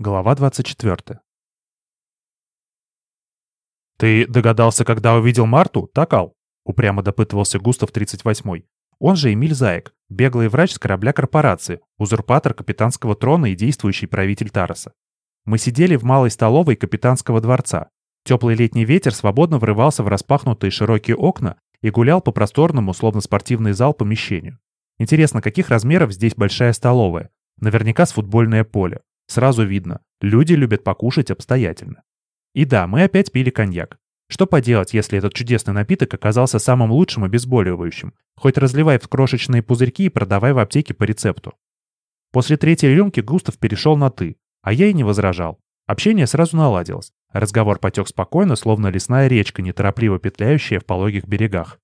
Глава 24. «Ты догадался, когда увидел Марту, Такал?» — упрямо допытывался Густав 38-й. Он же Эмиль Заек, беглый врач с корабля корпорации, узурпатор капитанского трона и действующий правитель Тараса. Мы сидели в малой столовой капитанского дворца. Теплый летний ветер свободно врывался в распахнутые широкие окна и гулял по просторному, словно спортивный зал, помещению. Интересно, каких размеров здесь большая столовая? Наверняка с футбольное поле. Сразу видно, люди любят покушать обстоятельно. И да, мы опять пили коньяк. Что поделать, если этот чудесный напиток оказался самым лучшим обезболивающим? Хоть разливай в крошечные пузырьки и продавай в аптеке по рецепту. После третьей рюмки Густав перешел на «ты», а я и не возражал. Общение сразу наладилось. Разговор потек спокойно, словно лесная речка, неторопливо петляющая в пологих берегах.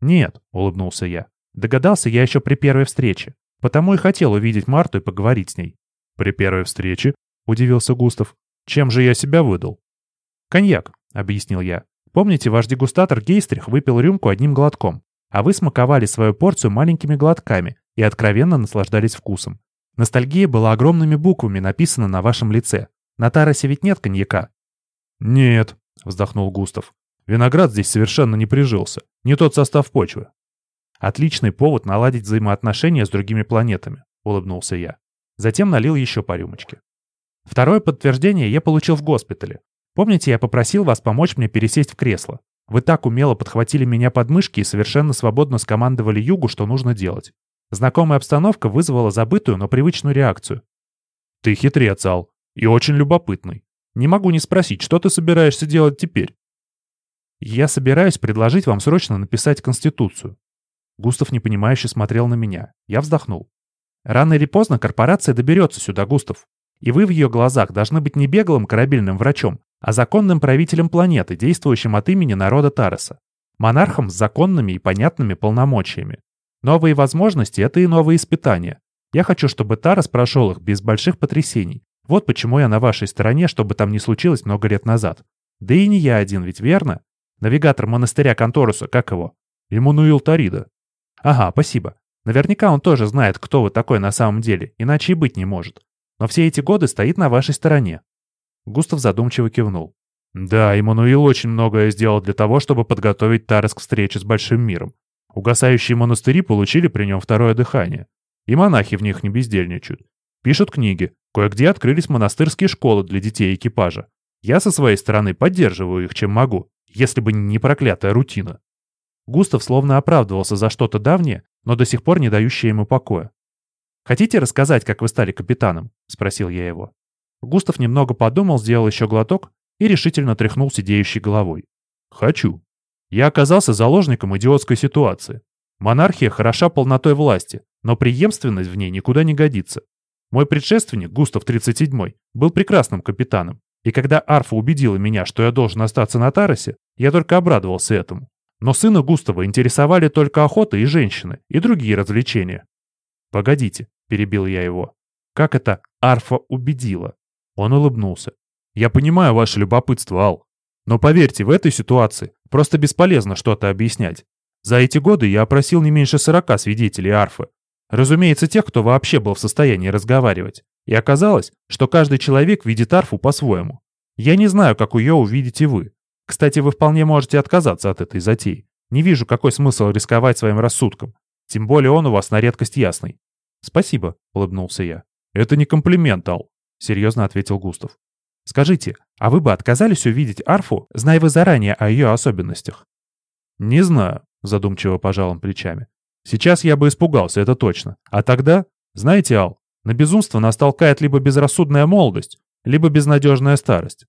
«Нет», — улыбнулся я. Догадался я еще при первой встрече. Потому и хотел увидеть Марту и поговорить с ней. «При первой встрече?» — удивился Густав. «Чем же я себя выдал?» «Коньяк», — объяснил я. «Помните, ваш дегустатор Гейстрих выпил рюмку одним глотком, а вы смаковали свою порцию маленькими глотками и откровенно наслаждались вкусом. Ностальгия была огромными буквами написана на вашем лице. На Таросе ведь нет коньяка». «Нет», — вздохнул Густав. «Виноград здесь совершенно не прижился. Не тот состав почвы». «Отличный повод наладить взаимоотношения с другими планетами», — улыбнулся я. Затем налил еще по рюмочке. Второе подтверждение я получил в госпитале. Помните, я попросил вас помочь мне пересесть в кресло? Вы так умело подхватили меня под мышки и совершенно свободно скомандовали Югу, что нужно делать. Знакомая обстановка вызвала забытую, но привычную реакцию. Ты хитрец, Ал, и очень любопытный. Не могу не спросить, что ты собираешься делать теперь? Я собираюсь предложить вам срочно написать Конституцию. Густав непонимающе смотрел на меня. Я вздохнул. Рано или поздно корпорация доберется сюда, Густав. И вы в ее глазах должны быть не беглым корабельным врачом, а законным правителем планеты, действующим от имени народа Тареса. Монархом с законными и понятными полномочиями. Новые возможности — это и новые испытания. Я хочу, чтобы Тарас прошел их без больших потрясений. Вот почему я на вашей стороне, чтобы там не случилось много лет назад. Да и не я один, ведь верно? Навигатор монастыря Конторуса, как его? Эммануил Тарида. Ага, спасибо. Наверняка он тоже знает, кто вы такой на самом деле, иначе и быть не может. Но все эти годы стоит на вашей стороне». Густав задумчиво кивнул. «Да, Иммануил очень многое сделал для того, чтобы подготовить Тарес к встрече с Большим миром. Угасающие монастыри получили при нем второе дыхание. И монахи в них не бездельничают. Пишут книги, кое-где открылись монастырские школы для детей экипажа. Я со своей стороны поддерживаю их, чем могу, если бы не проклятая рутина». Густав словно оправдывался за что-то давнее, но до сих пор не дающее ему покоя. «Хотите рассказать, как вы стали капитаном?» — спросил я его. Густав немного подумал, сделал еще глоток и решительно тряхнул сидеющей головой. «Хочу. Я оказался заложником идиотской ситуации. Монархия хороша полнотой власти, но преемственность в ней никуда не годится. Мой предшественник, Густав 37 был прекрасным капитаном, и когда Арфа убедила меня, что я должен остаться на Таросе, я только обрадовался этому. Но сына Густава интересовали только охота и женщины, и другие развлечения. «Погодите», — перебил я его. «Как это Арфа убедила?» Он улыбнулся. «Я понимаю ваше любопытство, Ал. Но поверьте, в этой ситуации просто бесполезно что-то объяснять. За эти годы я опросил не меньше сорока свидетелей Арфы. Разумеется, тех, кто вообще был в состоянии разговаривать. И оказалось, что каждый человек видит Арфу по-своему. Я не знаю, как ее увидите вы, кстати, вы вполне можете отказаться от этой затеи. Не вижу, какой смысл рисковать своим рассудком. Тем более он у вас на редкость ясный. Спасибо, улыбнулся я. Это не комплимент, Ал, серьезно ответил Густав. Скажите, а вы бы отказались увидеть арфу, зная вы заранее о ее особенностях? Не знаю, задумчиво пожал он плечами. Сейчас я бы испугался, это точно. А тогда, знаете, Ал, на безумство нас толкает либо безрассудная молодость, либо безнадежная старость.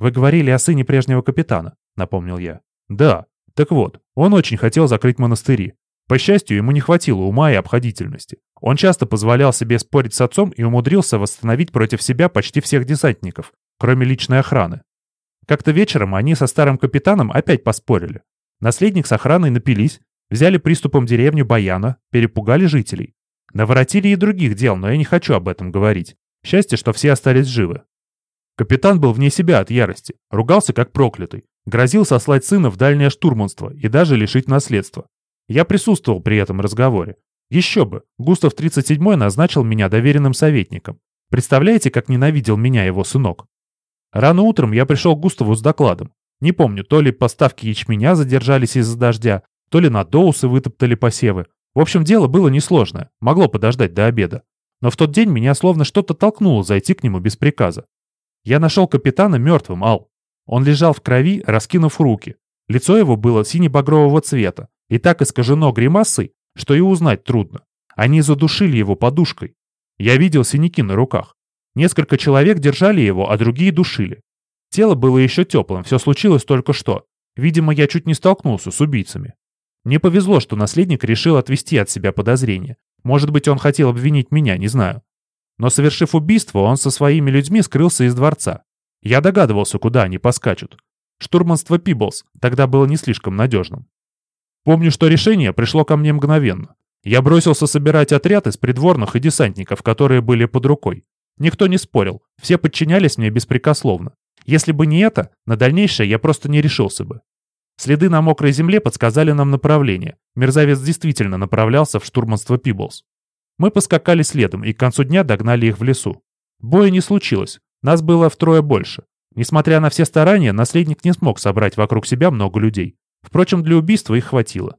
«Вы говорили о сыне прежнего капитана», — напомнил я. «Да. Так вот, он очень хотел закрыть монастыри. По счастью, ему не хватило ума и обходительности. Он часто позволял себе спорить с отцом и умудрился восстановить против себя почти всех десантников, кроме личной охраны. Как-то вечером они со старым капитаном опять поспорили. Наследник с охраной напились, взяли приступом деревню Баяна, перепугали жителей. Наворотили и других дел, но я не хочу об этом говорить. Счастье, что все остались живы. Капитан был вне себя от ярости, ругался как проклятый, грозил сослать сына в дальнее штурманство и даже лишить наследства. Я присутствовал при этом разговоре. Еще бы, Густав 37 назначил меня доверенным советником. Представляете, как ненавидел меня его сынок? Рано утром я пришел к Густаву с докладом. Не помню, то ли поставки ячменя задержались из-за дождя, то ли на доусы вытоптали посевы. В общем, дело было несложное, могло подождать до обеда. Но в тот день меня словно что-то толкнуло зайти к нему без приказа. Я нашел капитана мертвым, Ал. Он лежал в крови, раскинув руки. Лицо его было сине-багрового цвета и так искажено гримасой, что и узнать трудно. Они задушили его подушкой. Я видел синяки на руках. Несколько человек держали его, а другие душили. Тело было еще теплым, все случилось только что. Видимо, я чуть не столкнулся с убийцами. Мне повезло, что наследник решил отвести от себя подозрения. Может быть, он хотел обвинить меня, не знаю. Но совершив убийство, он со своими людьми скрылся из дворца. Я догадывался, куда они поскачут. Штурманство Пиблс тогда было не слишком надежным. Помню, что решение пришло ко мне мгновенно. Я бросился собирать отряд из придворных и десантников, которые были под рукой. Никто не спорил, все подчинялись мне беспрекословно. Если бы не это, на дальнейшее я просто не решился бы. Следы на мокрой земле подсказали нам направление. Мерзавец действительно направлялся в штурманство Пиблс. Мы поскакали следом и к концу дня догнали их в лесу. Боя не случилось, нас было втрое больше. Несмотря на все старания, наследник не смог собрать вокруг себя много людей. Впрочем, для убийства их хватило.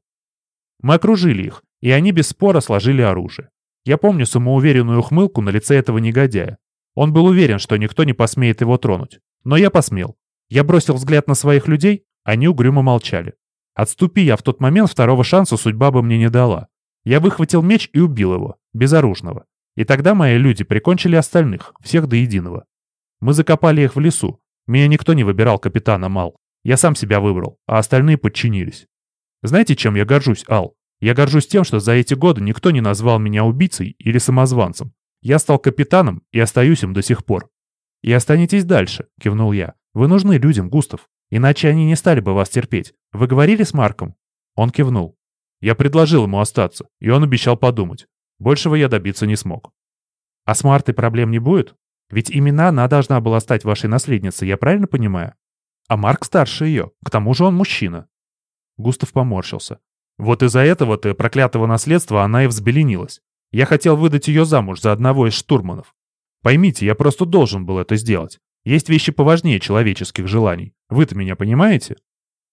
Мы окружили их, и они без спора сложили оружие. Я помню самоуверенную ухмылку на лице этого негодяя. Он был уверен, что никто не посмеет его тронуть. Но я посмел. Я бросил взгляд на своих людей, они угрюмо молчали. Отступи я в тот момент, второго шанса судьба бы мне не дала. Я выхватил меч и убил его, безоружного. И тогда мои люди прикончили остальных, всех до единого. Мы закопали их в лесу. Меня никто не выбирал капитана Мал. Я сам себя выбрал, а остальные подчинились. Знаете, чем я горжусь, Ал? Я горжусь тем, что за эти годы никто не назвал меня убийцей или самозванцем. Я стал капитаном и остаюсь им до сих пор. «И останетесь дальше», — кивнул я. «Вы нужны людям, Густав. Иначе они не стали бы вас терпеть. Вы говорили с Марком?» Он кивнул. Я предложил ему остаться, и он обещал подумать. Большего я добиться не смог. «А с Мартой проблем не будет? Ведь именно она должна была стать вашей наследницей, я правильно понимаю? А Марк старше ее, к тому же он мужчина». Густав поморщился. «Вот из-за этого-то проклятого наследства она и взбеленилась. Я хотел выдать ее замуж за одного из штурманов. Поймите, я просто должен был это сделать. Есть вещи поважнее человеческих желаний. Вы-то меня понимаете?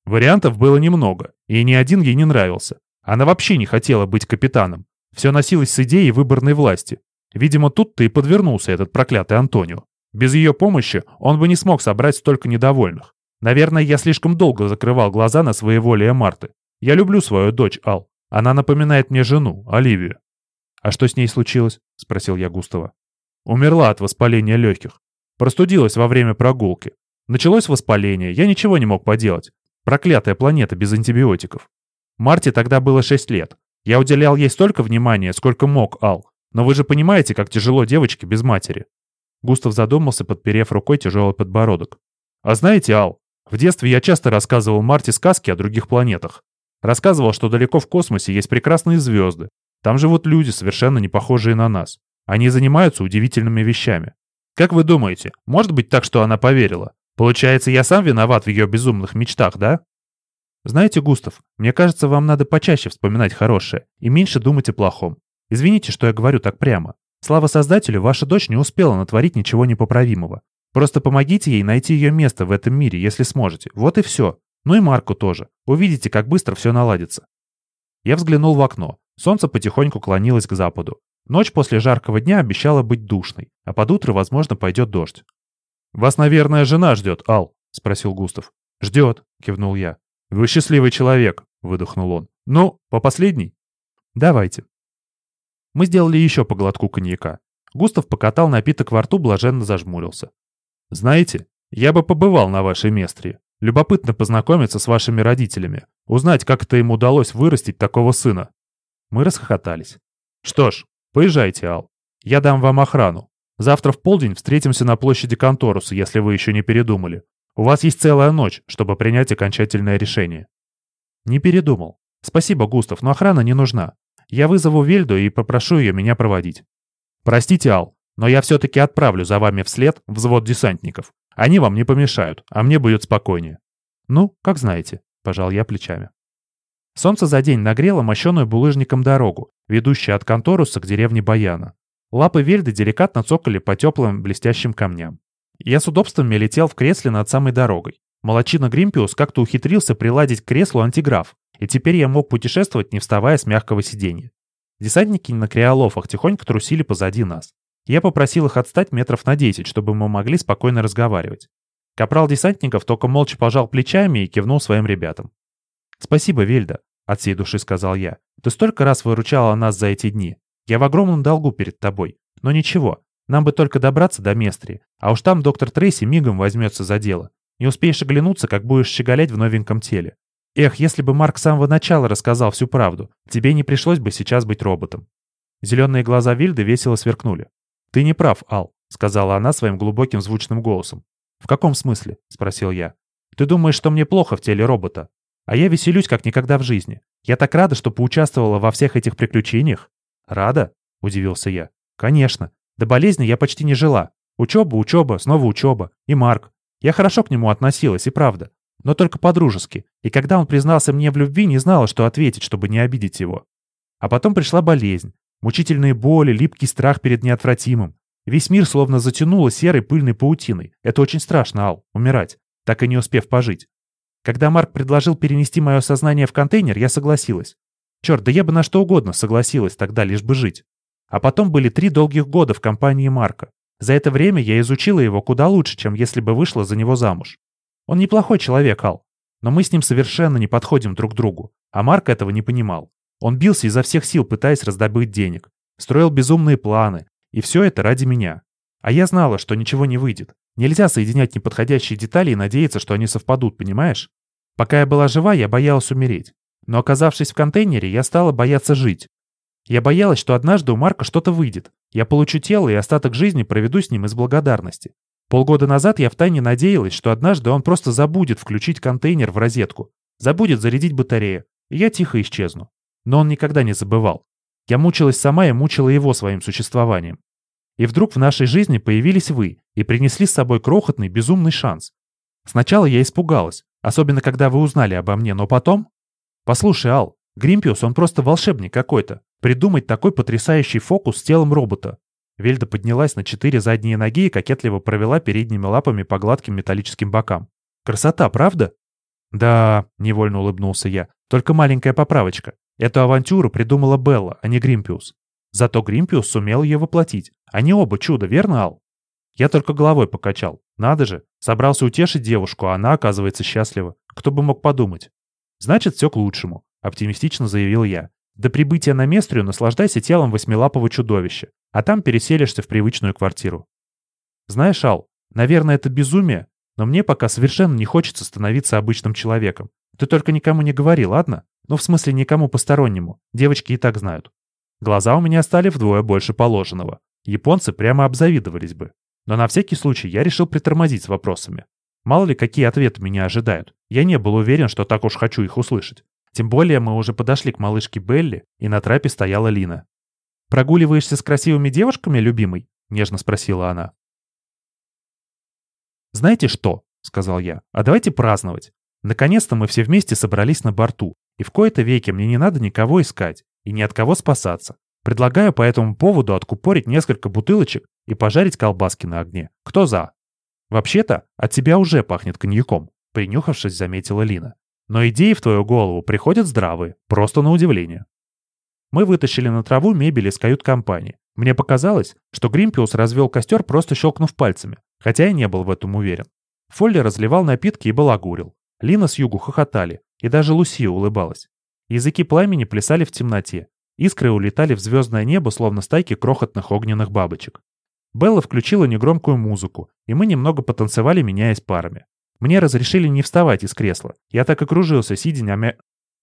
Вариантов было немного, и ни один ей не нравился. Она вообще не хотела быть капитаном. Все носилось с идеей выборной власти. Видимо, тут-то и подвернулся этот проклятый Антонио. Без ее помощи он бы не смог собрать столько недовольных. Наверное, я слишком долго закрывал глаза на своеволие Марты. Я люблю свою дочь, Ал. Она напоминает мне жену, Оливию. «А что с ней случилось?» — спросил я Густава. «Умерла от воспаления легких. Простудилась во время прогулки. Началось воспаление, я ничего не мог поделать. Проклятая планета без антибиотиков. Марте тогда было 6 лет. Я уделял ей столько внимания, сколько мог, Ал. Но вы же понимаете, как тяжело девочке без матери. Густав задумался, подперев рукой тяжелый подбородок. А знаете, Ал, в детстве я часто рассказывал Марте сказки о других планетах. Рассказывал, что далеко в космосе есть прекрасные звезды. Там живут люди, совершенно не похожие на нас. Они занимаются удивительными вещами. Как вы думаете, может быть так, что она поверила? Получается, я сам виноват в ее безумных мечтах, да? Знаете, Густав, мне кажется, вам надо почаще вспоминать хорошее и меньше думать о плохом. Извините, что я говорю так прямо. Слава Создателю, ваша дочь не успела натворить ничего непоправимого. Просто помогите ей найти ее место в этом мире, если сможете. Вот и все. Ну и Марку тоже. Увидите, как быстро все наладится. Я взглянул в окно. Солнце потихоньку клонилось к западу. Ночь после жаркого дня обещала быть душной, а под утро, возможно, пойдет дождь. «Вас, наверное, жена ждет, Ал?» — спросил Густав. «Ждет», — кивнул я. «Вы счастливый человек», — выдохнул он. «Ну, по последней?» «Давайте». Мы сделали еще по глотку коньяка. Густав покатал напиток во рту, блаженно зажмурился. «Знаете, я бы побывал на вашей местре. Любопытно познакомиться с вашими родителями, узнать, как это им удалось вырастить такого сына». Мы расхохотались. «Что ж, Поезжайте, Ал. Я дам вам охрану. Завтра в полдень встретимся на площади Конторуса, если вы еще не передумали. У вас есть целая ночь, чтобы принять окончательное решение». «Не передумал. Спасибо, Густав, но охрана не нужна. Я вызову Вельду и попрошу ее меня проводить». «Простите, Ал, но я все-таки отправлю за вами вслед взвод десантников. Они вам не помешают, а мне будет спокойнее». «Ну, как знаете», — пожал я плечами. Солнце за день нагрело мощеную булыжником дорогу, ведущую от Конторуса к деревне Баяна. Лапы Вельды деликатно цокали по теплым блестящим камням. Я с удобством летел в кресле над самой дорогой. Молочина Гримпиус как-то ухитрился приладить к креслу антиграф, и теперь я мог путешествовать, не вставая с мягкого сиденья. Десантники на криолофах тихонько трусили позади нас. Я попросил их отстать метров на 10, чтобы мы могли спокойно разговаривать. Капрал десантников только молча пожал плечами и кивнул своим ребятам. «Спасибо, Вельда», — от всей души сказал я. «Ты столько раз выручала нас за эти дни. Я в огромном долгу перед тобой. Но ничего, нам бы только добраться до Местрии, а уж там доктор Трейси мигом возьмется за дело. Не успеешь оглянуться, как будешь щеголять в новеньком теле. Эх, если бы Марк с самого начала рассказал всю правду, тебе не пришлось бы сейчас быть роботом. Зеленые глаза Вильды весело сверкнули. «Ты не прав, Ал», — сказала она своим глубоким звучным голосом. «В каком смысле?» — спросил я. «Ты думаешь, что мне плохо в теле робота? А я веселюсь, как никогда в жизни. Я так рада, что поучаствовала во всех этих приключениях». «Рада?» — удивился я. «Конечно. До болезни я почти не жила. Учеба, учеба, снова учеба. И Марк. Я хорошо к нему относилась, и правда но только по-дружески, и когда он признался мне в любви, не знала, что ответить, чтобы не обидеть его. А потом пришла болезнь, мучительные боли, липкий страх перед неотвратимым. Весь мир словно затянуло серой пыльной паутиной. Это очень страшно, Ал, умирать, так и не успев пожить. Когда Марк предложил перенести мое сознание в контейнер, я согласилась. Черт, да я бы на что угодно согласилась тогда, лишь бы жить. А потом были три долгих года в компании Марка. За это время я изучила его куда лучше, чем если бы вышла за него замуж. Он неплохой человек, Ал. Но мы с ним совершенно не подходим друг другу. А Марк этого не понимал. Он бился изо всех сил, пытаясь раздобыть денег. Строил безумные планы. И все это ради меня. А я знала, что ничего не выйдет. Нельзя соединять неподходящие детали и надеяться, что они совпадут, понимаешь? Пока я была жива, я боялась умереть. Но оказавшись в контейнере, я стала бояться жить. Я боялась, что однажды у Марка что-то выйдет. Я получу тело и остаток жизни проведу с ним из благодарности. Полгода назад я втайне надеялась, что однажды он просто забудет включить контейнер в розетку, забудет зарядить батарею, и я тихо исчезну. Но он никогда не забывал. Я мучилась сама и мучила его своим существованием. И вдруг в нашей жизни появились вы и принесли с собой крохотный, безумный шанс. Сначала я испугалась, особенно когда вы узнали обо мне, но потом... Послушай, Ал, Гримпиус, он просто волшебник какой-то. Придумать такой потрясающий фокус с телом робота. Вельда поднялась на четыре задние ноги и кокетливо провела передними лапами по гладким металлическим бокам. «Красота, правда?» «Да», — невольно улыбнулся я, — «только маленькая поправочка. Эту авантюру придумала Белла, а не Гримпиус. Зато Гримпиус сумел ее воплотить. Они оба чудо, верно, Ал?» Я только головой покачал. Надо же, собрался утешить девушку, а она, оказывается, счастлива. Кто бы мог подумать. «Значит, все к лучшему», — оптимистично заявил я. До прибытия на Местрию наслаждайся телом восьмилапого чудовища, а там переселишься в привычную квартиру. Знаешь, Ал, наверное, это безумие, но мне пока совершенно не хочется становиться обычным человеком. Ты только никому не говори, ладно? Ну, в смысле, никому постороннему. Девочки и так знают. Глаза у меня стали вдвое больше положенного. Японцы прямо обзавидовались бы. Но на всякий случай я решил притормозить с вопросами. Мало ли, какие ответы меня ожидают. Я не был уверен, что так уж хочу их услышать. Тем более мы уже подошли к малышке Белли, и на трапе стояла Лина. «Прогуливаешься с красивыми девушками, любимый?» — нежно спросила она. «Знаете что?» — сказал я. «А давайте праздновать. Наконец-то мы все вместе собрались на борту, и в кои-то веке мне не надо никого искать и ни от кого спасаться. Предлагаю по этому поводу откупорить несколько бутылочек и пожарить колбаски на огне. Кто за?» «Вообще-то, от тебя уже пахнет коньяком», — принюхавшись, заметила Лина. Но идеи в твою голову приходят здравые, просто на удивление. Мы вытащили на траву мебель из кают-компании. Мне показалось, что Гримпиус развел костер, просто щелкнув пальцами, хотя я не был в этом уверен. Фолли разливал напитки и балагурил. Лина с югу хохотали, и даже Лусия улыбалась. Языки пламени плясали в темноте. Искры улетали в звездное небо, словно стайки крохотных огненных бабочек. Белла включила негромкую музыку, и мы немного потанцевали, меняясь парами. Мне разрешили не вставать из кресла. Я так и кружился, сидя на, мя...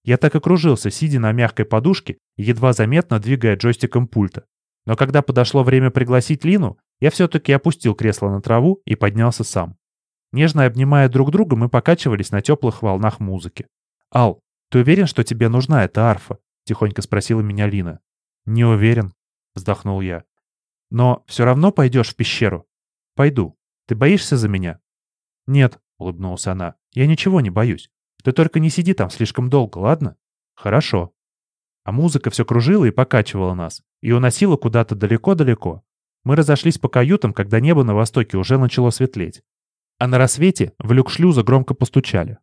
Я так и кружился, сидя на мягкой подушке едва заметно двигая джойстиком пульта. Но когда подошло время пригласить Лину, я все-таки опустил кресло на траву и поднялся сам. Нежно обнимая друг друга, мы покачивались на теплых волнах музыки. «Ал, ты уверен, что тебе нужна эта арфа?» — тихонько спросила меня Лина. «Не уверен», — вздохнул я. «Но все равно пойдешь в пещеру?» «Пойду. Ты боишься за меня?» «Нет», — улыбнулась она. «Я ничего не боюсь. Ты только не сиди там слишком долго, ладно?» «Хорошо». А музыка все кружила и покачивала нас. и уносило куда-то далеко-далеко. Мы разошлись по каютам, когда небо на востоке уже начало светлеть. А на рассвете в люк шлюза громко постучали.